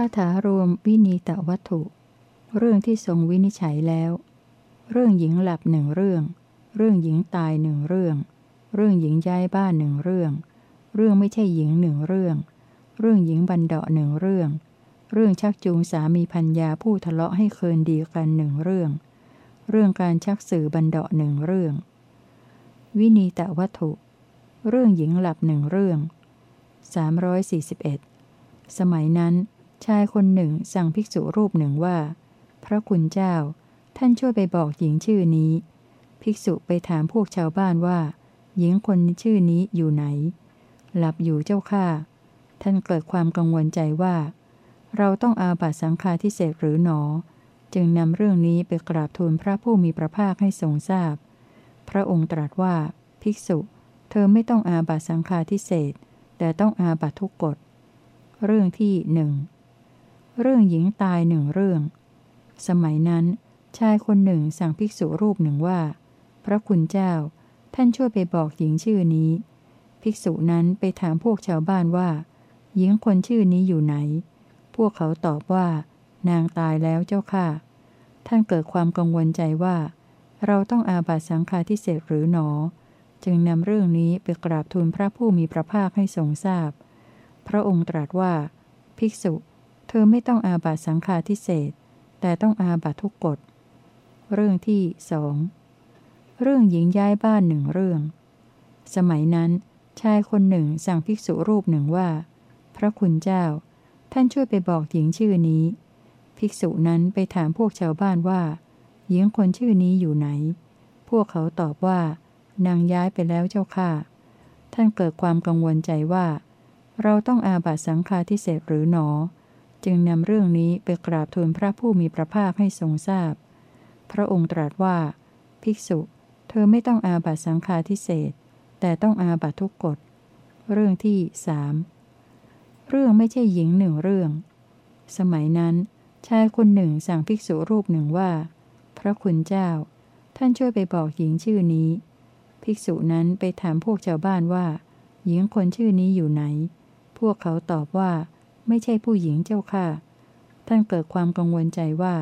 คาถารวมวินีตวัตถุ เรื่องที่ทรงวินิจฉัยแล้ว เรื่องหญิงหลับหนึ่งเรื่อง เรื่องหญิงตายหนึ่งเรื่อง เรื่องหญิงย้ายบ้านหนึ่งเรื่อง เรื่องไม่ใช่หญิงหนึ่งเรื่อง เรื่องหญิงบันเดาะหนึ่งเรื่อง เรื่องชักจูงสามีพัญญาผู้ทะเลาะให้เคินดีกันหนึ่งเรื่อง เรื่องการชักสื่อบันเดาะหนึ่งเรื่อง วินีตวัตถุ เรื่องหญิงหลับหนึ่งเรื่อง341 สมัยนั้น ชายคนหนึ่งสั่งภิกษุรูปหนึ่งว่า พระคุณเจ้า ท่านช่วยไปบอกหญิงชื่อนี้ ภิกษุไปถามพวกชาวบ้านว่า หญิงคนชื่อนี้อยู่ไหน หลับอยู่เจ้าข้าท่านเกิดความกังวลใจว่า เราต้องอาบัตสังฆาทิเศษหรือหนอ จึงนำเรื่องนี้ไปกราบทูลพระผู้มีพระภาคให้ทรงทราบพพระองค์ตรัสว่า ภิกษุ เธอไม่ต้องอาบัตสังฆาทิเศษแต่ต้องอาบัตทุกกฎ เรื่องที่หนึ่ง เรื่องหญิงตายหนึ่งเรื่อง สมัยนั้น ชายคนหนึ่งสั่งภิกษุรูปหนึ่งว่า พระคุณเจ้า ท่านช่วยไปบอกหญิงชื่อนี้ ภิกษุนั้นไปถามพวกชาวบ้านว่า หญิงคนชื่อนี้อยู่ไหน พวกเขาตอบว่า นางตายแล้วเจ้าค่ะ ท่านเกิดความกังวลใจว่า เราต้องอาบัตสังฆาทิเศษหรือหนอ จึงนำเรื่องนี้ไปกราบทูลพระผู้มีพระภาคให้ทรงทราบพพระองค์ตรัสว่า ภิกษุ เธอไม่ต้องอาบัตสังฆาทิเศษแต่ต้องอาบัตทุกกฎ เรื่องที่สองเรื่องหญิงย้ายบ้านหนึ่งเรื่อง สมัยนั้น ชายคนหนึ่งสั่งภิกษุรูปหนึ่งว่า พระคุณเจ้า ท่านช่วยไปบอกหญิงชื่อนี้ ภิกษุนั้นไปถามพวกชาวบ้านว่า หญิงคนชื่อนี้อยู่ไหน พวกเขาตอบว่า นางย้ายไปแล้วเจ้าค่ะ ท่านเกิดความกังวลใจว่า เราต้องอาบัตสังฆาทิเศษหรือหนอ จึงนำเรื่องนี้ไปกราบทูลพระผู้มีพระภาคให้ทรงทราบพพระองค์ตรัสว่า ภิกษุ เธอไม่ต้องอาบัตสังฆาทิเศษแต่ต้องอาบัตทุกกฎ เรื่องที่สามเรื่องไม่ใช่หญิงหนึ่งเรื่อง สมัยนั้น ชายคนหนึ่งสั่งภิกษุรูปหนึ่งว่า พระคุณเจ้า ท่านช่วยไปบอกหญิงชื่อนี้ ภิกษุนั้นไปถามพวกชาวบ้านว่า หญิงคนชื่อนี้อยู่ไหน พวกเขาตอบว่า ไม่ใช่ผู้หญิงเจ้าค่ะ ท่านเกิดความกังวลใจว่า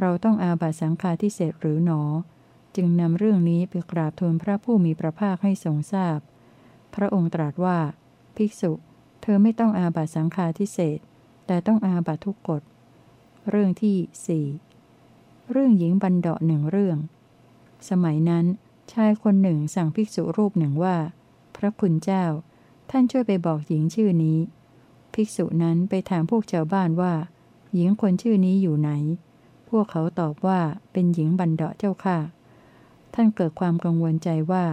เราต้องอาบัตสังฆาทิเศษหรือหนอ จึงนำเรื่องนี้ไปกราบทูลพระผู้มีพระภาคให้ทรงทราบพพระองค์ตรัสว่า ภิกษุ เธอไม่ต้องอาบัตสังฆาทิเศษแต่ต้องอาบัตทุกกฎ เรื่องที่สี่เรื่องหญิงบันเดาะหนึ่งเรื่อง สมัยนั้น ชายคนหนึ่งสั่งภิกษุรูปหนึ่งว่า พระคุณเจ้า ท่านช่วยไปบอกหญิงชื่อนี้ ภิกษุนั้นไปถามพวกชาวบ้านว่า หญิงคนชื่อนี้อยู่ไหน พวกเขาตอบว่าเป็นหญิงบันเดาะเจ้าค่ะ ท่านเกิดความกังวลใจว่า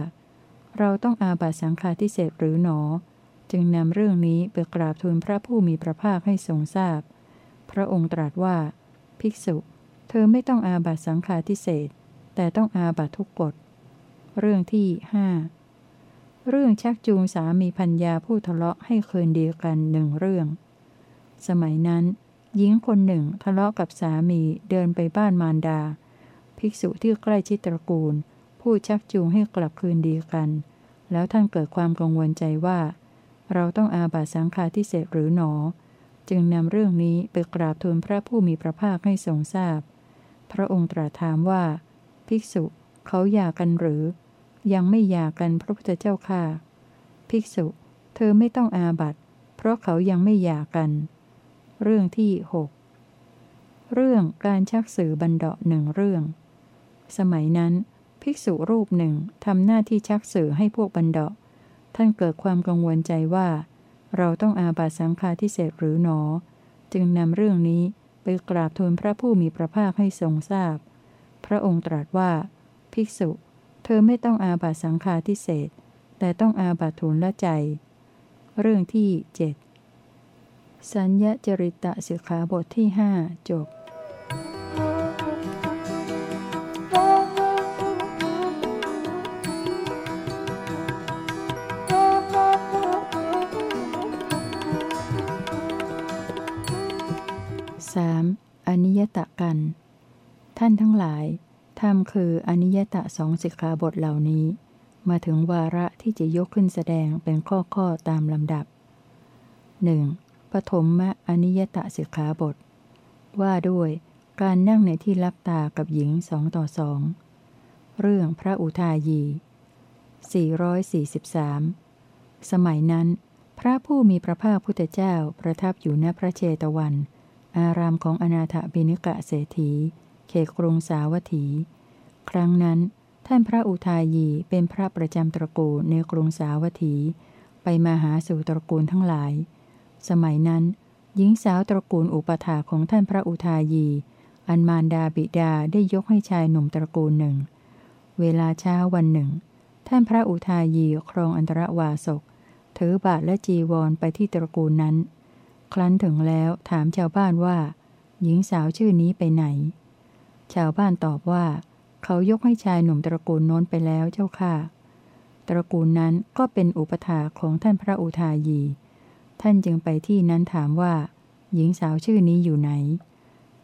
เราต้องอาบัตสังฆาทิเศษหรือหนอ จึงนำเรื่องนี้ไปกราบทูลพระผู้มีพระภาคให้ทรงทราบพพระองค์ตรัสว่า ภิกษุ เธอไม่ต้องอาบัตสังฆาทิเศษแต่ต้องอาบัตทุกกฎ เรื่องที่ห้า เรื่องชักจูงสามีพัญญาผู้ทะเลาะให้คืนดีกันหนึ่งเรื่อง สมัยนั้น หญิงคนหนึ่งทะเลาะกับสามีเดินไปบ้านมารดา ภิกษุที่ใกล้ชิดตระกูล ผู้ชักจูงให้กลับคืนดีกัน แล้วท่านเกิดความกังวลใจว่า เราต้องอาบัตสังฆาทิเศษหรือหนอ จึงนำเรื่องนี้ไปกราบทูลพระผู้มีพระภาคให้ทรงทราบพพระองค์ตรัสถามว่า ภิกษุเขาหย่ากันหรือ ยังไม่หย่ากันพระพุทธเจ้าค่ะ ภิกษุ เธอไม่ต้องอาบัตเพราะเขายังไม่หย่ากัน เรื่องที่หกเรื่องการชักสื่อบันเดาะหนึ่งเรื่อง สมัยนั้น ภิกษุรูปหนึ่งทำหน้าที่ชักสื่อให้พวกบันเดาะ ท่านเกิดความกังวลใจว่า เราต้องอาบัตสังฆาทิเศษหรือหนอ จึงนำเรื่องนี้ไปกราบทูลพระผู้มีพระภาคให้ทรงทราบพพระองค์ตรัสว่า ภิกษุเธอไม่ต้องอาบัตสังฆาทิเศษแต่ต้องอาบัตทุนละใจ เรื่องที่เจ็ดสัญญจริตะสิกขาบทที่ห้าจบสามอนิยตะกัน ท่านทั้งหลาย ธรรมคืออนิยตะสองสิกขาบทเหล่านี้ มาถึงวาระที่จะยกขึ้นแสดงเป็นข้อข้อตามลำดับ 1. ปฐมมะอนิยตะสิกขาบท ว่าด้วยการนั่งในที่รับตากับหญิงสองต่อสองเรื่องพระอุทายี 443 สมัยนั้น พระผู้มีพระภาคพุทธเจ้าประทับอยู่ณพระเชตวัน อารามของอนาถบิณกะเศรษฐี เขตกรุงสาวัตถี ครั้งนั้น ท่านพระอุทายีเป็นพระประจำตระกูลในกรุงสาวัตถี ไปมาหาสู่ตระกูลทั้งหลาย สมัยนั้น หญิงสาวตระกูลอุปถาของท่านพระอุทายี อันมารดาบิดาได้ยกให้ชายหนุ่มตระกูลหนึ่ง เวลาเช้าวันหนึ่ง ท่านพระอุทายีครองอันตรวาสกถือบาทและจีวรไปที่ตระกูลนั้น ครั้นถึงแล้วถามชาวบ้านว่า หญิงสาวชื่อนี้ไปไหน ชาวบ้านตอบว่า เขายกให้ชายหนุ่มตระกูลโน้นไปแล้วเจ้าค่ะ ตระกูลนั้นก็เป็นอุปถาของท่านพระอุทายี ท่านจึงไปที่นั้นถามว่า หญิงสาวชื่อนี้อยู่ไหน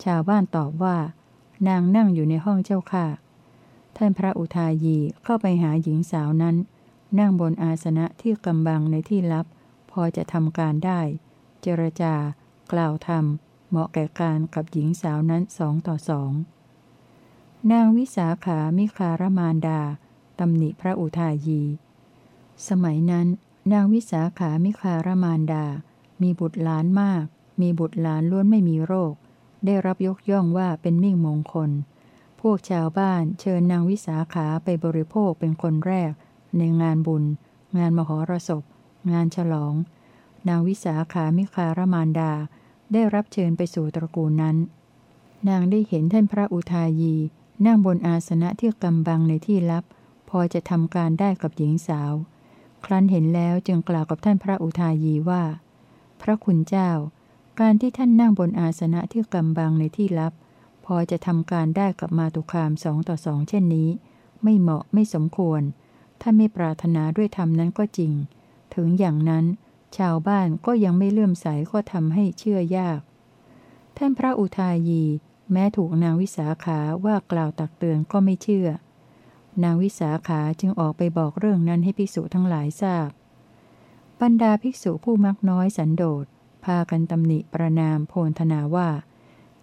ชาวบ้านตอบว่า นางนั่งอยู่ในห้องเจ้าค่ะ ท่านพระอุทายีเข้าไปหาหญิงสาวนั้น นั่งบนอาสนะที่กำบังในที่ลับ พอจะทำการได้ เจรจากล่าวธรรมเหมาะแก่การกับหญิงสาวนั้นสองต่อสอง นางวิสาขามิคารมานดาตำหนิพระอุทายี สมัยนั้น นางวิสาขามิคารมานดา มีบุตรหลานมาก มีบุตรหลานล้วนไม่มีโรค ได้รับยกย่องว่าเป็นมิ่งมงคล พวกชาวบ้านเชิญนางวิสาขาไปบริโภคเป็นคนแรก ในงานบุญ งานมหรสพ งานฉลอง นางวิสาขามิคารมานดา ได้รับเชิญไปสู่ตระกูลนั้น นางได้เห็นท่านพระอุทายี นั่งบนอาสนะที่กำบังในที่ลับ พอจะทำการได้กับหญิงสาว ครั้นเห็นแล้วจึงกล่าวกับท่านพระอุทายีว่า พระคุณเจ้า การที่ท่านนั่งบนอาสนะที่กำบังในที่ลับ พอจะทำการได้กับมาตุคามสองต่อสองเช่นนี้ ไม่เหมาะไม่สมควร ท่านไม่ปรารถนาด้วยธรรมนั้นก็จริง ถึงอย่างนั้น ชาวบ้านก็ยังไม่เลื่อมใสก็ทำให้เชื่อยาก ท่านพระอุทายี แม้ถูกนางวิสาขาว่ากล่าวตักเตือนก็ไม่เชื่อ นางวิสาขาจึงออกไปบอกเรื่องนั้นให้ภิกษุทั้งหลายทราบ บรรดาภิกษุผู้มักน้อยสันโดษ พากันตำหนิประนามโพนธนาว่า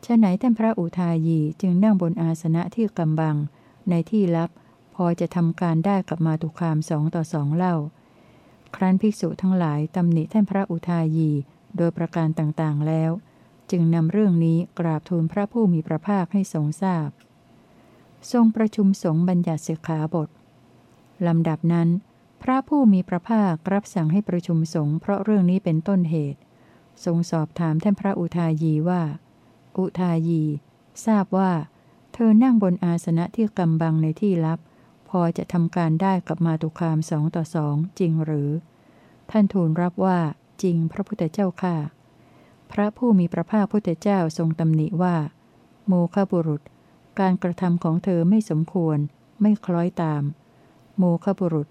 ฉะไหนท่านพระอุทายีจึงนั่งบนอาสนะที่กำบัง ในที่ลับ พอจะทำการได้กับมาตุคามสองต่อสองเล่า ครั้นภิกษุทั้งหลายตำหนิท่านพระอุทายีโดยประการต่างๆแล้ว จึงนำเรื่องนี้กราบทูลพระผู้มีพระภาคให้ทรงทราบ ทรงประชุมสงฆ์บัญญัติสิกขาบทลำดับนั้น พระผู้มีพระภาครับสั่งให้ประชุมสงฆ์เพราะเรื่องนี้เป็นต้นเหตุ ทรงสอบถามท่านพระอุทายีว่า อุทายี ทราบว่า เธอนั่งบนอาสนะที่กำบังในที่ลับ พอจะทำการได้กับมาตุคามสองต่อสองจริงหรือ ท่านทูลรับว่าจริงพระพุทธเจ้าค่ะ พระผู้มีพระภาคพุทธเจ้าทรงตำหนิว่า โมฆะบุรุษ การกระทำของเธอไม่สมควร ไม่คล้อยตาม โมฆะบุรุษ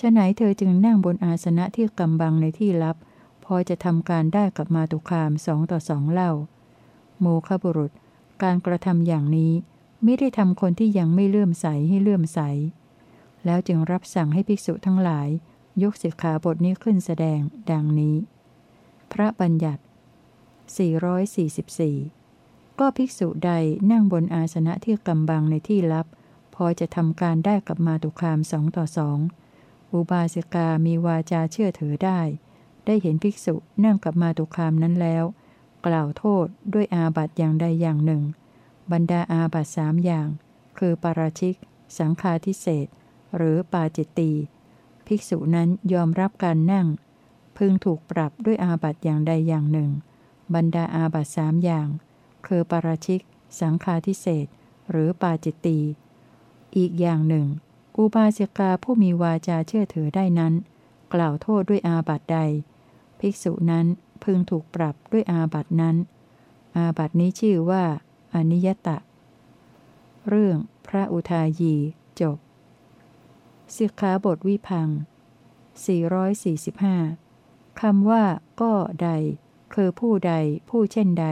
ฉะไหนเธอจึงนั่งบนอาสนะที่กำบังในที่ลับ พอจะทำการได้กับมาตุคามสองต่อสองเล่า โมฆะบุรุษ การกระทำอย่างนี้ไม่ได้ทำคนที่ยังไม่เลื่อมใสให้เลื่อมใส แล้วจึงรับสั่งให้ภิกษุทั้งหลาย ยกสิกขาบทนี้ขึ้นแสดง ดังนี้ พระบัญญัติ 444 ก็ภิกษุใดนั่งบนอาสนะที่กำบังในที่ลับ พอจะทำการได้กับมาตุคามสองต่อสองอุบาสิกามีวาจาเชื่อถือได้ ได้เห็นภิกษุนั่งกับมาตุคามนั้นแล้ว กล่าวโทษด้วยอาบัตอย่างใดอย่างหนึ่ง บรรดาอาบัตสามอย่าง คือปาราชิก สังฆาทิเศษหรือปาจิตตีภิกษุนั้นยอมรับการนั่ง พึงถูกปรับด้วยอาบัตอย่างใดอย่างหนึ่ง บรรดาอาบัตสามอย่าง คือปาราชิก สังฆาทิเศษหรือปาจิตตี อีกอย่างหนึ่ง อุบาสิกาผู้มีวาจาเชื่อถือได้นั้น กล่าวโทษด้วยอาบัตใด ภิกษุนั้นพึงถูกปรับด้วยอาบัตนั้น อาบัตนี้ชื่อว่า อนิยตะ เรื่องพระอุทายีจบสิกขาบทวิพัง 445 คำว่าก็ใด คือผู้ใด ผู้เช่นใด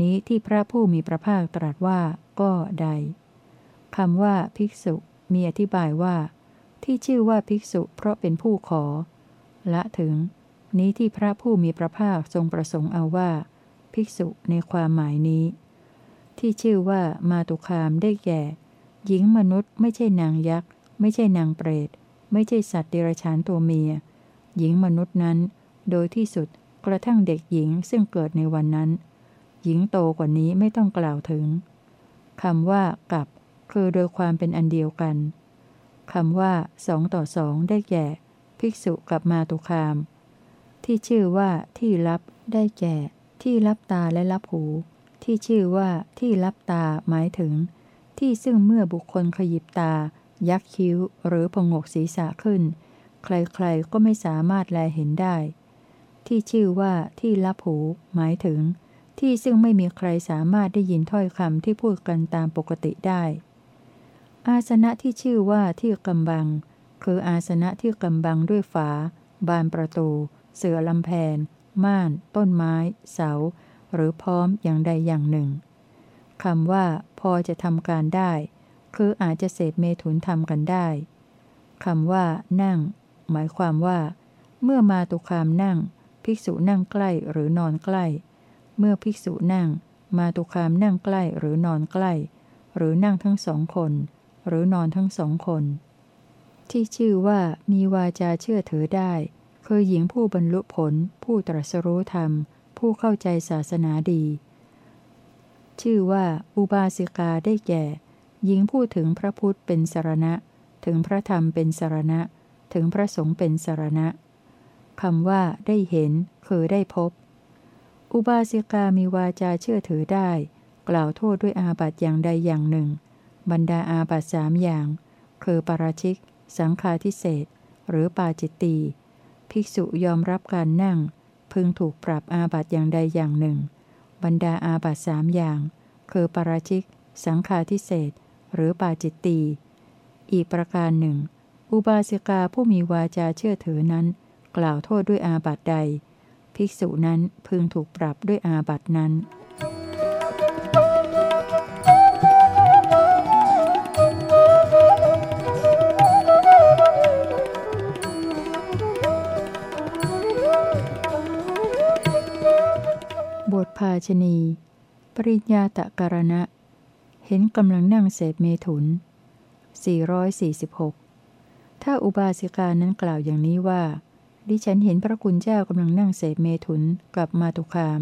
นี้ที่พระผู้มีพระภาคตรัสว่า ก็ใดคำว่าภิกษุมีอธิบายว่า ที่ชื่อว่าภิกษุเพราะเป็นผู้ขอ ละถึง นี้ที่พระผู้มีพระภาคทรงประสงค์เอาว่า ภิกษุในความหมายนี้ ที่ชื่อว่ามาตุคามได้แก่ หญิงมนุษย์ไม่ใช่นางยักษ์ ไม่ใช่นางเปรต ไม่ใช่สัตว์เดรัจฉานตัวเมีย หญิงมนุษย์นั้น โดยที่สุด กระทั่งเด็กหญิงซึ่งเกิดในวันนั้น หญิงโตกว่านี้ไม่ต้องกล่าวถึงคำว่ากับคือโดยความเป็นอันเดียวกันคำว่าสองต่อสองได้แก่ ภิกษุกับมาตุคาม ที่ชื่อว่าที่รับได้แก่ ที่รับตาและรับหู ที่ชื่อว่าที่รับตาหมายถึง ที่ซึ่งเมื่อบุคคลขยิบตา ยักคิ้ว หรือพงกศีรษะขึ้น ใครๆก็ไม่สามารถแลเห็นได้ ที่ชื่อว่าที่รับหู หมายถึง ที่ซึ่งไม่มีใครสามารถได้ยินถ้อยคำที่พูดกันตามปกติได้ อาสนะที่ชื่อว่าที่กำบัง คืออาสนะที่กำบังด้วยฝา บานประตู เสือลำแพน ม่าน ต้นไม้ เสา หรือพร้อมอย่างใดอย่างหนึ่งคำว่า พอจะทำการได้ คืออาจจะเสพเมถุนทำกันได้คำว่า นั่ง หมายความว่า เมื่อมาตุคามนั่ง ภิกษุนั่งใกล้หรือนอนใกล้ เมื่อภิกษุนั่ง มาตุคามนั่งใกล้หรือนอนใกล้ หรือนั่งทั้งสองคน หรือนอนทั้งสองคน ที่ชื่อว่ามีวาจาเชื่อถือได้ คือหญิงผู้บรรลุผล ผู้ตรัสรู้ธรรม ผู้เข้าใจศาสนาดี ชื่อว่าอุบาสิกาได้แก่ หญิงผู้ถึงพระพุทธเป็นสารณะ ถึงพระธรรมเป็นสารณะ ถึงพระสงฆ์เป็นสารณะ คำว่าได้เห็น คือได้พบ อุบาสิกามีวาจาเชื่อถือได้ กล่าวโทษด้วยอาบัติอย่างใดอย่างหนึ่ง บรรดาอาบัตสามอย่าง คือปราชิก สังฆาทิเศษหรือปาจิตตีภิกษุยอมรับการนั่ง พึงถูกปรับอาบัตอย่างใดอย่างหนึ่ง บรรดาอาบัตสามอย่าง คือปราชิก สังฆาทิเศษหรือปาจิตตีอีกประการหนึ่ง อุบาสิกาผู้มีวาจาเชื่อถือนั้น กล่าวโทษด้วยอาบัตใด ภิกษุนั้นพึงถูกปรับด้วยอาบัตนั้น บทภาชนี ปริญญาตะการณะ เห็นกำลังนั่งเสพเมถุน 446 ถ้าอุบาสิกานั้นกล่าวอย่างนี้ว่า ดิฉันเห็นพระคุณเจ้ากำลังนั่งเสพเมถุนกับมาตุคาม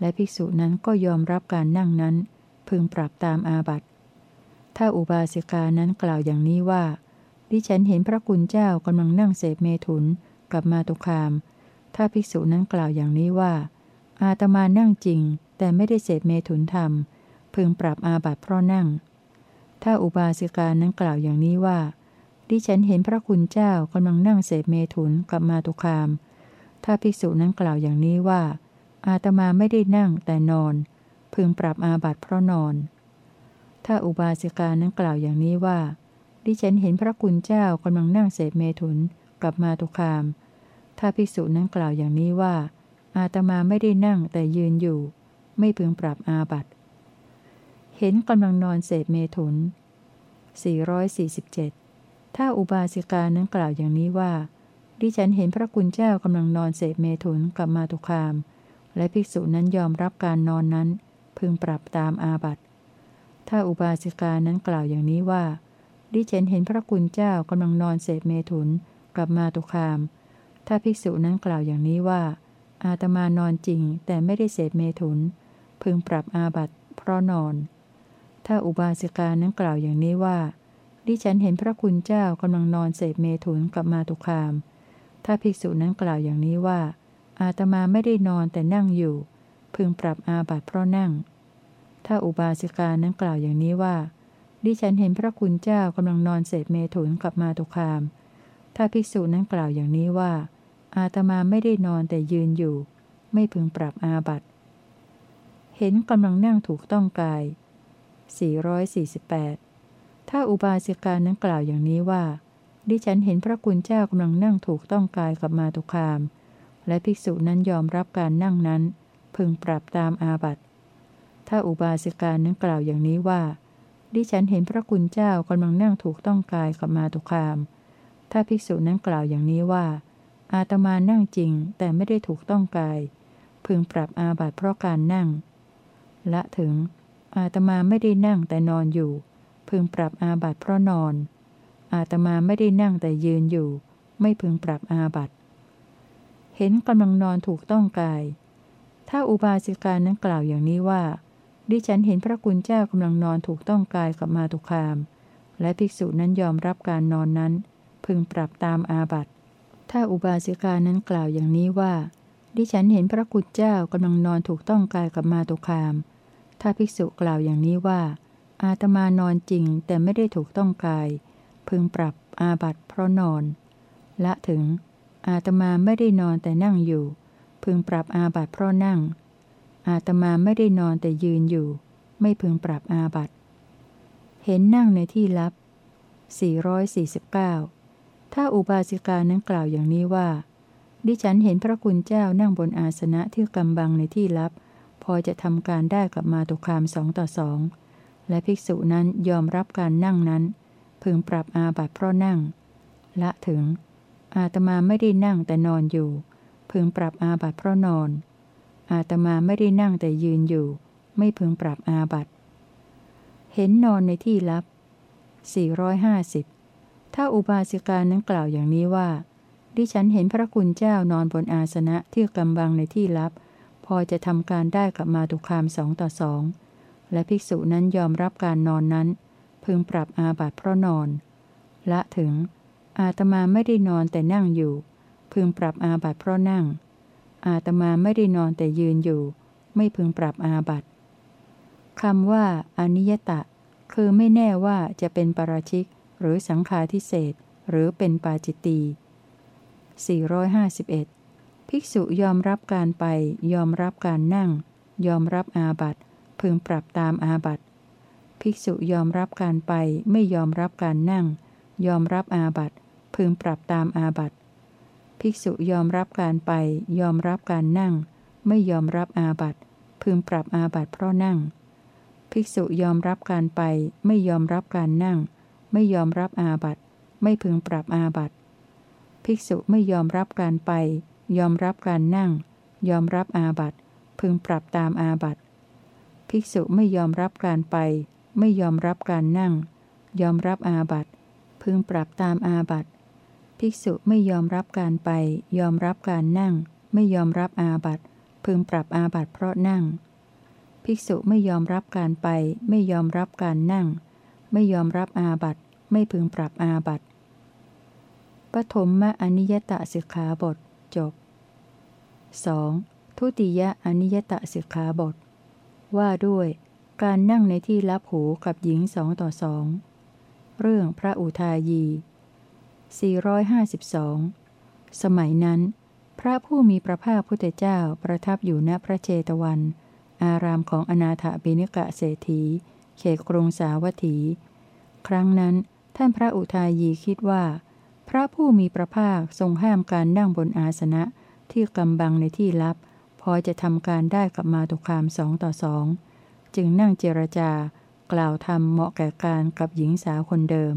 และภิกษุนั้นก็ยอมรับการนั่งนั้น พึงปรับตามอาบัติ ถ้าอุบาสิกานั้นกล่าวอย่างนี้ว่า ดิฉันเห็นพระคุณเจ้ากำลังนั่งเสพเมถุนกับมาตุคาม ถ้าภิกษุนั้นกล่าวอย่างนี้ว่า อาตมานั่งจริง แต่ไม่ได้เสพเมถุนธรรม พึงปรับอาบัติเพราะนั่ง ถ้าอุบาสิกานั้นกล่าวอย่างนี้ว่า ดิฉันเห็นพระคุณเจ้ากำลังนั่งเสพเมถุนกับมาตุคาม ถ้าภิกษุนั้นกล่าวอย่างนี้ว่า อาตมาไม่ได้นั่งแต่นอน พึงปรับอาบัติเพราะนอน ถ้าอุบาสิกานั้นกล่าวอย่างนี้ว่า ดิฉันเห็นพระคุณเจ้ากำลังนั่งเสพเมถุนกับมาตุคาม ถ้าภิกษุนั้นกล่าวอย่างนี้ว่า อาตมาไม่ได้นั่งแต่ยืนอยู่ ไม่พึงปรับอาบัตเห็นกำลังนอนเศษเมถุน447 ถ้าอุบาสิกานั้นกล่าวอย่างนี้ว่า ดิฉันเห็นพระคุณเจ้ากำลังนอนเศษเมถุนกับมาตุคาม และภิกษุนั้นยอมรับการนอนนั้น พึงปรับตามอาบัตถ้าอุบาสิกานั้นกล่าวอย่างนี้ว่า ดิฉันเห็นพระคุณเจ้ากำลังนอนเศษเมถุนกับมาตุคาม ถ้าภิกษุนั้นกล่าวอย่างนี้ว่า อาตมานอนจริงแต่ไม่ได้เสพเมถุน พึงปรับอาบัติเพราะนอน ถ้าอุบาสิกานั้นกล่าวอย่างนี้ว่า ดิฉันเห็นพระคุณเจ้ากำลังนอนเสพเมถุนกับมาตุคาม ถ้าภิกษุนั้นกล่าวอย่างนี้ว่า อาตมาไม่ได้นอนแต่นั่งอยู่ พึงปรับอาบัติเพราะนั่ง ถ้าอุบาสิกานั้นกล่าวอย่างนี้ว่า ดิฉันเห็นพระคุณเจ้ากำลังนอนเสพเมถุนกับมาตุคาม ถ้าภิกษุนั้นกล่าวอย่างนี้ว่า อาตมาไม่ได้นอนแต่ยืนอยู่ ไม่พึงปรับอาบัตเห็นกำลังนั่งถูกต้องกาย 448 ถ้าอุบาสิกานั้นกล่าวอย่างนี้ว่า ดิฉันเห็นพระคุณเจ้ากำลังนั่งถูกต้องกายกับมาตุคาม และภิกษุนั้นยอมรับการนั่งนั้น พึงปรับตามอาบัตถ้าอุบาสิกานั้นกล่าวอย่างนี้ว่า ดิฉันเห็นพระคุณเจ้ากำลังนั่งถูกต้องกายกับมาตุคาม ถ้าภิกษุนั้นกล่าวอย่างนี้ว่า อาตมานั่งจริงแต่ไม่ได้ถูกต้องกาย พึงปรับอาบัติเพราะการนั่ง ละถึงอาตมาไม่ได้นั่งแต่นอนอยู่ พึงปรับอาบัติเพราะนอน อาตมาไม่ได้นั่งแต่ยืนอยู่ ไม่พึงปรับอาบัติ เห็นกำลังนอนถูกต้องกาย ถ้าอุบาสิกานั้นกล่าวอย่างนี้ว่า ดิฉันเห็นพระคุณเจ้ากำลังนอนถูกต้องกายกับมาตุคาม และภิกษุนั้นยอมรับการนอนนั้น พึงปรับตามอาบัติ ถ้าอุบาสิกานั้นกล่าวอย่างนี้ว่า ดิฉันเห็นพระคุณเจ้ากำลังนอนถูกต้องกายกับมาตุคาม ถ้าภิกษุกล่าวอย่างนี้ว่า อาตมานอนจริงแต่ไม่ได้ถูกต้องกาย พึงปรับอาบัติเพราะนอน ละถึง อาตมาไม่ได้นอนแต่นั่งอยู่ พึงปรับอาบัติเพราะนั่ง อาตมาไม่ได้นอนแต่ยืนอยู่ ไม่พึงปรับอาบัติ เห็นนั่งในที่ลับ 449 ถ้าอุบาสิกานั้นกล่าวอย่างนี้ว่า ดิฉันเห็นพระคุณเจ้านั่งบนอาสนะที่กำบังในที่ลับ พอจะทำการได้กับมาตุคามสองต่อสอง และภิกษุนั้นยอมรับการนั่งนั้น พึงปรับอาบัติเพราะนั่ง ละถึง อาตมาไม่ได้นั่งแต่นอนอยู่ พึงปรับอาบัติเพราะนอน อาตมาไม่ได้นั่งแต่ยืนอยู่ ไม่พึงปรับอาบัติ เห็นนอนในที่ลับ 450 ถ้าอุบาสิกานั้นกล่าวอย่างนี้ว่า ดิฉันเห็นพระคุณเจ้านอนบนอาสนะที่กำบังในที่ลับ พอจะทำการได้กับมาตุคามสองต่อสอง และภิกษุนั้นยอมรับการนอนนั้น พึงปรับอาบัติเพราะนอน ละถึง อาตมาไม่ได้นอนแต่นั่งอยู่ พึงปรับอาบัติเพราะนั่ง อาตมาไม่ได้นอนแต่ยืนอยู่ ไม่พึงปรับอาบัติคำว่าอนิยตะ คือไม่แน่ว่าจะเป็นปราชิก หรือสังฆาทิเศษหรือเป็นปาจิตตี451 ภิกษุยอมรับการไป ยอมรับการนั่ง ยอมรับอาบัติ พึงปรับตามอาบัติ ภิกษุยอมรับการไปไม่ยอมรับการนั่ง ยอมรับอาบัติ พึงปรับตามอาบัติ ภิกษุยอมรับการไป ยอมรับการนั่ง ไม่ยอมรับอาบัติพึงปรับอาบัติเพราะนั่ง ภิกษุยอมรับการไป ไม่ยอมรับการนั่ง ไม่ยอมรับอาบัติ ไม่พึงปรับอาบัติ ภิกษุไม่ยอมรับการไป ยอมรับการนั่ง ยอมรับอาบัติ พึงปรับตามอาบัติ ภิกษุไม่ยอมรับการไป ไม่ยอมรับการนั่ง ยอมรับอาบัติพึงปรับตามอาบัติภิกษุไม่ยอมรับการไป ยอมรับการนั่ง ไม่ยอมรับอาบัติพึงปรับอาบัติเพราะนั่ง ภิกษุไม่ยอมรับการไป ไม่ยอมรับการนั่ง ไม่ยอมรับอาบัติไม่พึงปรับอาบัติปฐมมะอนิยตสิกขาบทจบ 2. ทุติยะอนิยตสิกขาบท ว่าด้วยการนั่งในที่รับหูกับหญิงสองต่อสองเรื่องพระอุทายี 452 สมัยนั้น พระผู้มีพระภาคพุทธเจ้าประทับอยู่ณพระเจตวัน อารามของอนาถบิณกะเศรษฐี เขตกรุงสาวัตถี ครั้งนั้นท่านพระอุทายีคิดว่า พระผู้มีพระภาคทรงห้ามการนั่งบนอาสนะที่กำบังในที่ลับ อจะทำการได้กับมาตุคามสองต่อสองจึงนั่งเจรจากล่าวธรรมเหมาะแก่การกับหญิงสาวคนเดิม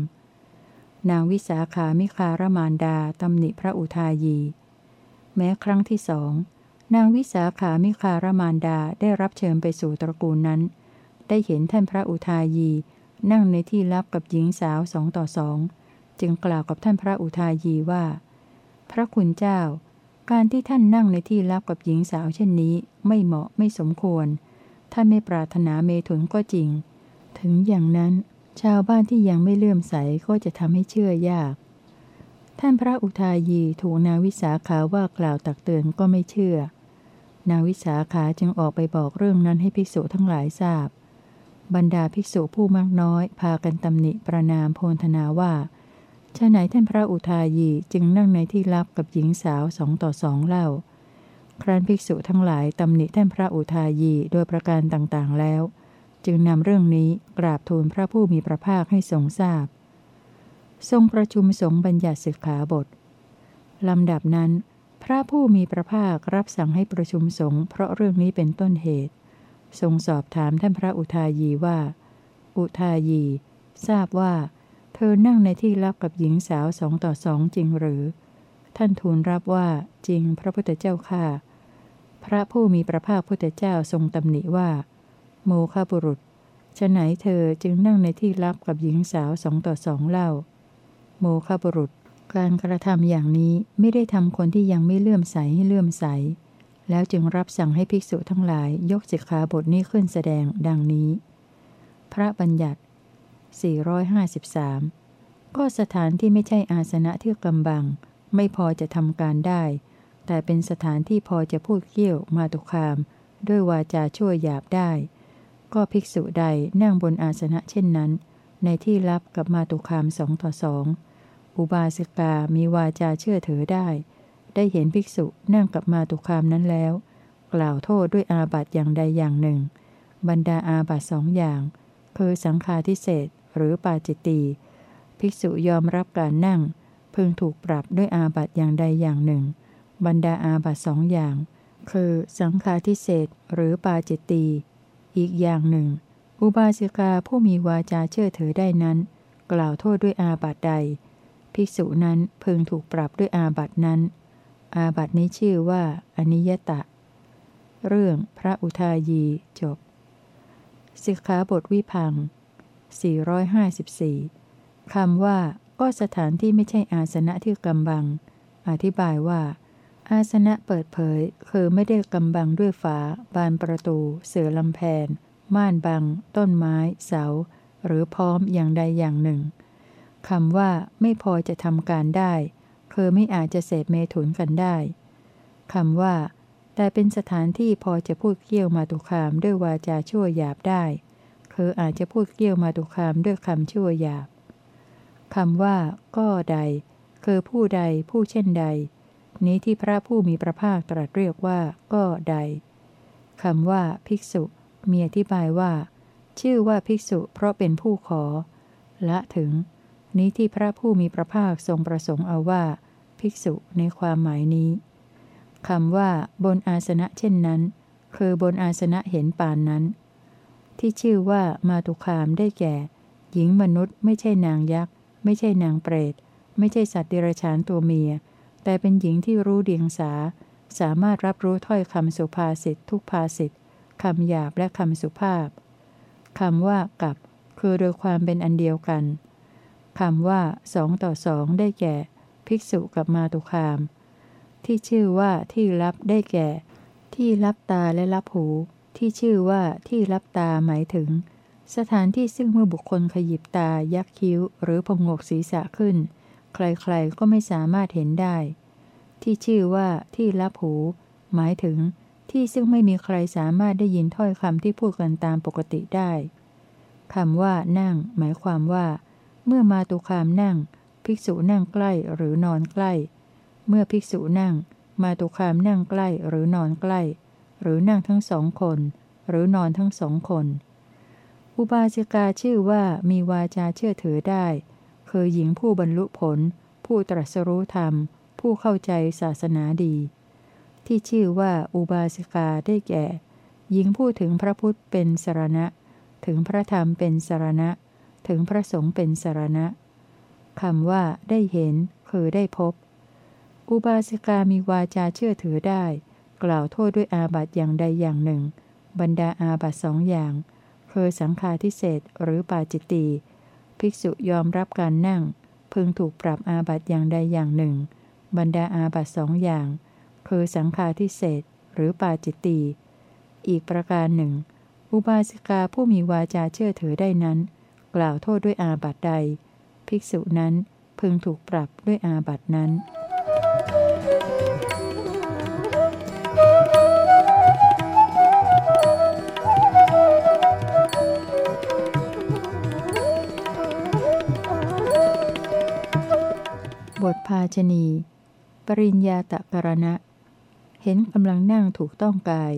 นางวิสาขามิคารมานดาตำหนิพระอุทายี แม้ครั้งที่สองนางวิสาขามิคารมานดาได้รับเชิญไปสู่ตระกูลนั้น ได้เห็นท่านพระอุทายีนั่งในที่ลับกับหญิงสาวสองต่อสองจึงกล่าวกับท่านพระอุทายีว่า พระคุณเจ้า การที่ท่านนั่งในที่ลับกับหญิงสาวเช่นนี้ ไม่เหมาะไม่สมควร ท่านไม่ปรารถนาเมถุนก็จริง ถึงอย่างนั้น ชาวบ้านที่ยังไม่เลื่อมใสก็จะทำให้เชื่อยาก ท่านพระอุทายีถูกนาวิสาขาว่ากล่าวตักเตือนก็ไม่เชื่อ นาวิสาขาจึงออกไปบอกเรื่องนั้นให้ภิกษุทั้งหลายทราบ บรรดาภิกษุผู้มากน้อย พากันตำหนิประนามโพนธนาว่า ชาไหนท่านพระอุทายีจึงนั่งในที่ลับกับหญิงสาวสองต่อสองเล่า ครั้นภิกษุทั้งหลายตำหนิท่านพระอุทายีโดยประการต่างๆแล้ว จึงนำเรื่องนี้กราบทูลพระผู้มีพระภาคให้ทรงทราบ ทรงประชุมสงฆ์บัญญัติสิกขาบทลำดับนั้น พระผู้มีพระภาครับสั่งให้ประชุมสงฆ์เพราะเรื่องนี้เป็นต้นเหตุ ทรงสอบถามท่านพระอุทายีว่า อุทายี ทราบว่า ธอนั่งในที่ลับกับหญิงสาวสองต่อสองจริงหรือ ท่านทูลรับว่าจริงพระพุทธเจ้าค่ะ พระผู้มีพระภาคพุทธเจ้าทรงตำหนิว่า โมฆะบุรุษฉไหนเธอจึงนั่งในที่ลับกับหญิงสาวสองต่อสองเล่า โมฆะบุรุษ การกระทำอย่างนี้ไม่ได้ทำคนที่ยังไม่เลื่อมใสให้เลื่อมใส แล้วจึงรับสั่งให้ภิกษุทั้งหลายยกสิกขาบทนี้ขึ้นแสดงดังนี้ พระบัญญัติ 453 ก็สถานที่ไม่ใช่อาสนะที่กำบัง ไม่พอจะทำการได้ แต่เป็นสถานที่พอจะพูดเกี่ยวมาตุคาม ด้วยวาจาชั่วหยาบได้ ก็ภิกษุใดนั่งบนอาสนะเช่นนั้น ในที่ลับกับมาตุคามสองต่อสองอุบาสิกามีวาจาเชื่อถือได้ ได้เห็นภิกษุนั่งกับมาตุคามนั้นแล้ว กล่าวโทษด้วยอาบัติอย่างใดอย่างหนึ่ง บรรดาอาบัติสองอย่าง คือสังฆาทิเศษ หรือปาจิตตีภิกษุยอมรับการนั่ง พึงถูกปรับด้วยอาบัตอย่างใดอย่างหนึ่ง บรรดาอาบัตสองอย่าง คือสังฆาทิเศษหรือปาจิตตีอีกอย่างหนึ่ง อุบาสิกาผู้มีวาจาเชื่อถือได้นั้น กล่าวโทษด้วยอาบัตใด ภิกษุนั้นพึงถูกปรับด้วยอาบัตนั้น อาบัตนี้ชื่อว่าอนิยตะ เรื่องพระอุทายีจบสิกขาบทวิพัง 454 คำว่า ก็สถานที่ไม่ใช่อาสนะที่กำบัง อธิบายว่า อาสนะเปิดเผย คือไม่ได้กำบังด้วยฝา บานประตู เสือลำแพน ม่านบัง ต้นไม้ เสา หรือพร้อมอย่างใดอย่างหนึ่งคำว่า ไม่พอจะทำการได้ คือไม่อาจจะเสพเมถุนกันได้คำว่า แต่เป็นสถานที่พอจะพูดเกี่ยวมาตุคามด้วยวาจาชั่วหยาบได้ คืออาจจะพูดเกี่ยวมาตุคามด้วยคำชั่วหยาบคำว่า ก็ใด คือผู้ใดผู้เช่นใด นี้ที่พระผู้มีพระภาคตรัสเรียกว่า ก็ใดคำว่า ภิกษุ มีอธิบายว่า ชื่อว่าภิกษุเพราะเป็นผู้ขอ ละถึง นี้ที่พระผู้มีพระภาคทรงประสงค์เอาว่า ภิกษุในความหมายนี้คำว่า บนอาสนะเช่นนั้น คือบนอาสนะเห็นปานนั้น ที่ชื่อว่ามาตุคามได้แก่ หญิงมนุษย์ไม่ใช่นางยักษ์ ไม่ใช่นางเปรต ไม่ใช่สัตว์เดรัจฉานตัวเมีย แต่เป็นหญิงที่รู้เดียงสา สามารถรับรู้ถ้อยคำสุภาษิตทุกภาษิตคำหยาบและคำสุภาพคำว่ากับ คือโดยความเป็นอันเดียวกันคำว่าสองต่อสองได้แก่ ภิกษุกับมาตุคาม ที่ชื่อว่าที่รับได้แก่ ที่รับตาและรับหู ที่ชื่อว่าที่รับตาหมายถึง สถานที่ซึ่งเมื่อบุคคลขยิบตายักคิ้ว หรือพงกศีรษะขึ้น ใครๆก็ไม่สามารถเห็นได้ ที่ชื่อว่าที่รับหู หมายถึง ที่ซึ่งไม่มีใครสามารถได้ยินถ้อยคำที่พูดกันตามปกติได้คำว่านั่ง หมายความว่า เมื่อมาตุคามนั่ง ภิกษุนั่งใกล้หรือนอนใกล้ เมื่อภิกษุนั่ง มาตุคามนั่งใกล้หรือนอนใกล้ หรือนั่งทั้งสองคน หรือนอนทั้งสองคน อุบาสิกาชื่อว่ามีวาจาเชื่อถือได้ คือหญิงผู้บรรลุผล ผู้ตรัสรู้ธรรม ผู้เข้าใจศาสนาดี ที่ชื่อว่าอุบาสิกาได้แก่ หญิงผู้ถึงพระพุทธเป็นสารณะ ถึงพระธรรมเป็นสารณะ ถึงพระสงฆ์เป็นสารณะคำว่าได้เห็น คือได้พบ อุบาสิกามีวาจาเชื่อถือได้ กล่าวโทษด้วยอาบัติอย่างใดอย่างหนึ่ง บรรดาอาบัติสองอย่าง คือสังฆาทิเศษหรือปาจิตตีภิกษุยอมรับการนั่ง พึงถูกปรับอาบัติอย่างใดอย่างหนึ่ง บรรดาอาบัติสองอย่าง คือสังฆาทิเศษหรือปาจิตตีอีกประการหนึ่ง อุบาสิกาผู้มีวาจาเชื่อถือได้นั้น กล่าวโทษด้วยอาบัติใด ภิกษุนั้นพึงถูกปรับด้วยอาบัตินั้น บทภาชณี ปริญญาตะกรณะ เห็นกำลังนั่งถูกต้องกาย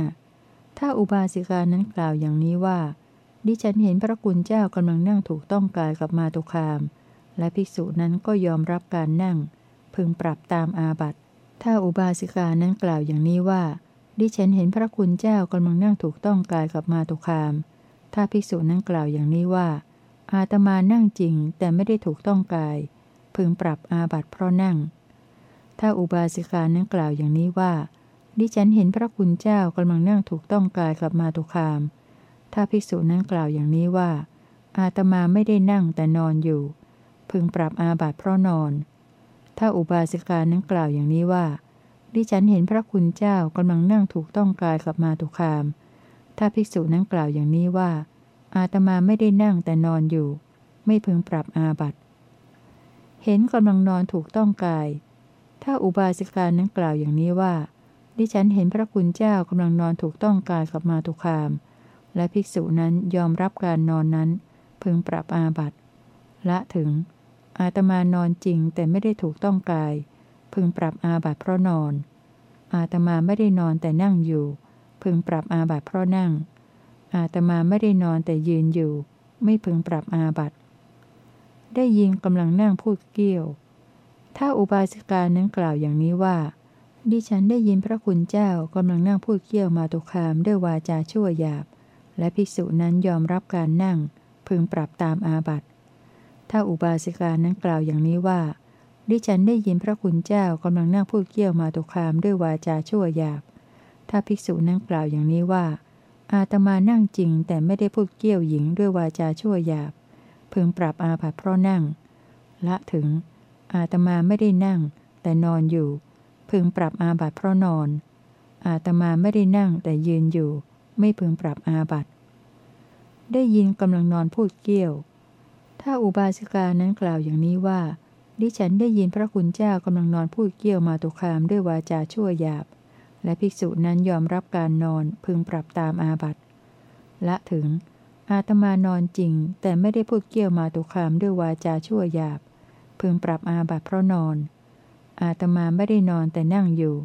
455 ถ้าอุบาสิกานั้นกล่าวอย่างนี้ว่า ดิฉันเห็นพระกุณเจ้ากำลังนั่งถูกต้องกายกับมาตุคาม และภิกษุนั้นก็ยอมรับการนั่ง พึงปรับตามอาบัติ ถ้าอุบาสิกานั้นกล่าวอย่างนี้ว่า ดิฉันเห็นพระคุณเจ้ากำลังนั่งถูกต้องกายกับมาตุคาม ถ้าภิกษุนั้นกล่าวอย่างนี้ว่า อาตมานั่งจริงแต่ไม่ได้ถูกต้องกาย พึงปรับอาบัติเพราะนั่ง ถ้าอุบาสิกานั้นกล่าวอย่างนี้ว่า ดิฉันเห็นพระคุณเจ้ากำลังนั่งถูกต้องกายกับมาตุคาม ถ้าภิกษุนั้นกล่าวอย่างนี้ว่า อาตมาไม่ได้นั่งแต่นอนอยู่ พึงปรับอาบัติเพราะนอน ถ้าอุบาสิกานั้นกล่าวอย่างนี้ว่า ดิฉันเห็นพระคุณเจ้ากำลังนั่งถูกต้องกายกับมาตุคาม ถ้าภิกษุนั้นกล่าวอย่างนี้ว่า อาตมาไม่ได้นั่งแต่นอนอยู่ ไม่พึงปรับอาบัติ เห็นกำลังนอนถูกต้องกาย ถ้าอุบาสิกานั้นกล่าวอย่างนี้ว่า ดิฉันเห็นพระคุณเจ้ากำลังนอนถูกต้องกายกับมาตุคาม และภิกษุนั้นยอมรับการนอนนั้น พึงปรับอาบัติละถึง อาตมานอนจริงแต่ไม่ได้ถูกต้องกาย พึงปรับอาบัติเพราะนอน อาตมาไม่ได้นอนแต่นั่งอยู่ พึงปรับอาบัติเพราะนั่ง อาตมาไม่ได้นอนแต่ยืนอยู่ ไม่พึงปรับอาบัติ ได้ยินกำลังนั่งพูดเกี่ยว ถ้าอุบาสิกานั้นกล่าวอย่างนี้ว่า ดิฉันได้ยินพระคุณเจ้ากำลังนั่งพูดเกี่ยวมาตุคามด้วยวาจาชั่วหยาบ และภิกษุนั้นยอมรับการนั่ง พึงปรับตามอาบัติ ถ้าอุบาสิกานั้นกล่าวอย่างนี้ว่า ดิฉันได้ยินพระคุณเจ้ากำลังนั่งพูดเกี่ยวมาตุคามด้วยวาจาชั่วหยาบ ถ้าภิกษุนั้นกล่าวอย่างนี้ว่า อาตมานั่งจริงแต่ไม่ได้พูดเกี่ยวหญิงด้วยวาจาชั่วหยาบ พึงปรับอาบัติเพราะนั่ง ละถึง อาตมาไม่ได้นั่ง แต่นอนอยู่ พึงปรับอาบัตเพราะนอน อาตมาไม่ได้นั่งแต่ยืนอยู่ ไม่พึงปรับอาบัตได้ยินกำลังนอนพูดเกี้ยว ถ้าอุบาสิกานั้นกล่าวอย่างนี้ว่า ดิฉันได้ยินพระคุณเจ้ากำลังนอนพูดเกี้ยวมาตุคามด้วยวาจาชั่วหยาบ และภิกษุนั้นยอมรับการนอนพึงปรับตามอาบัติละถึง อาตมานอนจริง แต่ไม่ได้พูดเกี่ยวมาตุคามด้วยวาจาชั่วหยาบ พึงปรับอาบัติเพราะนอน อาตมาไม่ได้นอนแต่นั่งอยู่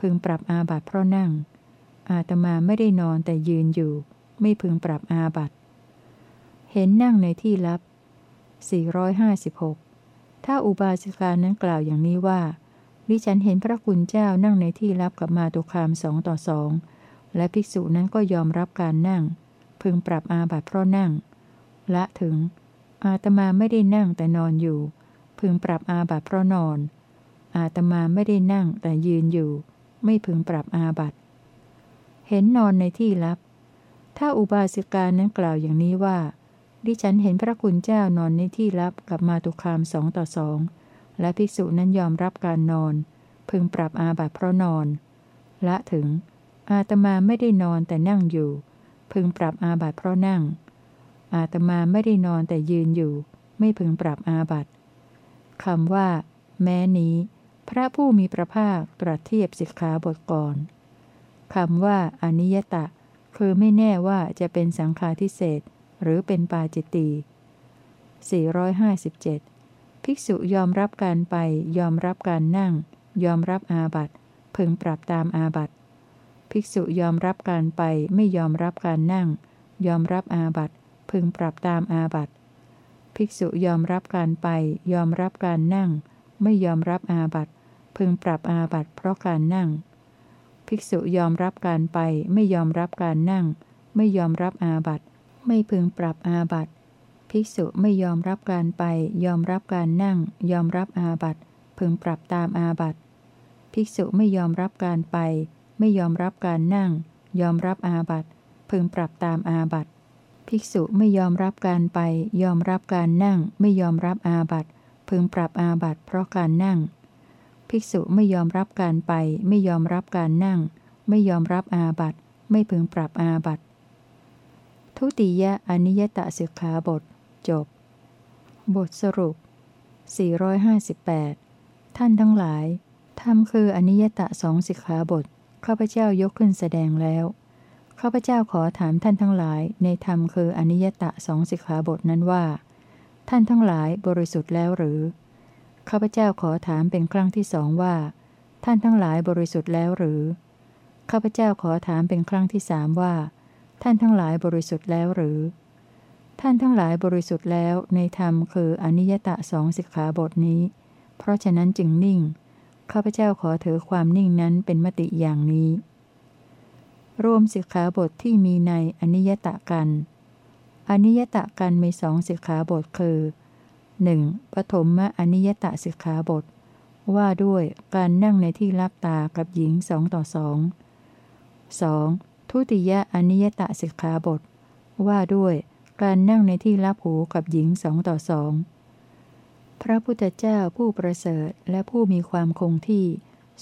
พึงปรับอาบัติเพราะนั่ง อาตมาไม่ได้นอนแต่ยืนอยู่ ไม่พึงปรับอาบัติเห็นนั่งในที่ลับ 456 ถ้าอุบาสิกานั้นกล่าวอย่างนี้ว่า ดิฉันเห็นพระคุณเจ้านั่งในที่ลับกับมาตุคามสองต่อสอง และภิกษุนั้นก็ยอมรับการนั่ง พึงปรับอาบัติเพราะนั่ง ละถึง อาตมาไม่ได้นั่งแต่นอนอยู่ พึงปรับอาบัติเพราะนอน อาตมาไม่ได้นั่งแต่ยืนอยู่ ไม่พึงปรับอาบัติเห็นนอนในที่ลับ ถ้าอุบาสิกานั้นกล่าวอย่างนี้ว่า ดิฉันเห็นพระคุณเจ้านอนในที่ลับกับมาตุคามสองต่อสอง และภิกษุนั้นยอมรับการนอน พึงปรับอาบัติเพราะนอน ละถึง อาตมาไม่ได้นอนแต่นั่งอยู่ พึงปรับอาบัติเพราะนั่ง อาตมาไม่ได้นอนแต่ยืนอยู่ ไม่พึงปรับอาบัติคำว่า แม้นี้ พระผู้มีพระภาคตรัสเทียบสิกขาบทก่อนคำว่าอนิยตะ คือไม่แน่ว่าจะเป็นสังฆาทิเศษหรือเป็นปาจิตตี457 ภิกษุยอมรับการไป ยอมรับการนั่ง ยอมรับอาบัตพึงปรับตามอาบัตภิกษุยอมรับการไปไม่ยอมรับการนั่ง ยอมรับอาบัตพึงปรับตามอาบัตภิกษุยอมรับการไป ยอมรับการนั่ง ไม่ยอมรับอาบัตพึงปรับอาบัตเพราะการนั่ง ภิกษุยอมรับการไป ไม่ยอมรับการนั่ง ไม่ยอมรับอาบัตไม่พึงปรับอาบัต ภิกษุไม่ยอมรับการไป ยอมรับการนั่ง ยอมรับอาบัตพึงปรับตามอาบัตภิกษุไม่ยอมรับการไป ไม่ยอมรับการนั่ง ยอมรับอาบัตพึงปรับตามอาบัตภิกษุไม่ยอมรับการไป ยอมรับการนั่ง ไม่ยอมรับอาบัตพึงปรับอาบัตเพราะการนั่ง ภิกษุไม่ยอมรับการไป ไม่ยอมรับการนั่ง ไม่ยอมรับอาบัตไม่พึงปรับอาบัตทุติยะอนิยตสิกขาบท จบบทสรุป 458 ท่านทั้งหลาย ธรรมคืออนิยตะสองสิกขาบท ข้าพเจ้ายกขึ้นแสดงแล้ว ข้าพเจ้าขอถามท่านทั้งหลาย ในธรรมคืออนิยตะสองสิกขาบทนั้นว่า ท่านทั้งหลายบริสุทธิ์แล้วหรือ ข้าพเจ้าขอถามเป็นครั้งที่สองว่า ท่านทั้งหลายบริสุทธิ์แล้วหรือ ข้าพเจ้าขอถามเป็นครั้งที่สามว่า ท่านทั้งหลายบริสุทธิ์แล้วหรือ ท่านทั้งหลายบริสุทธิ์แล้วในธรรมคืออนิยตะสองสิกขาบทนี้ เพราะฉะนั้นจึงนิ่ง ข้าพเจ้าขอถือความนิ่งนั้นเป็นมติอย่างนี้ รวมสิกขาบทที่มีในอนิยตะกัน อนิยตะกันมีสองสิกขาบทคือหนึ่งปฐมมอนิยตะสิกขาบท ว่าด้วยการนั่งในที่รับตากับหญิงสองต่อสองสองทุติยอนิยตะสิกขาบท ว่าด้วย การนั่งในที่รับหูกับหญิงสองต่อสองพระพุทธเจ้าผู้ประเสริฐและผู้มีความคงที่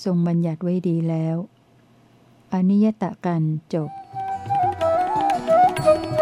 ทรงบัญญัติไว้ดีแล้ว อนิยตะกันจบ Thank you.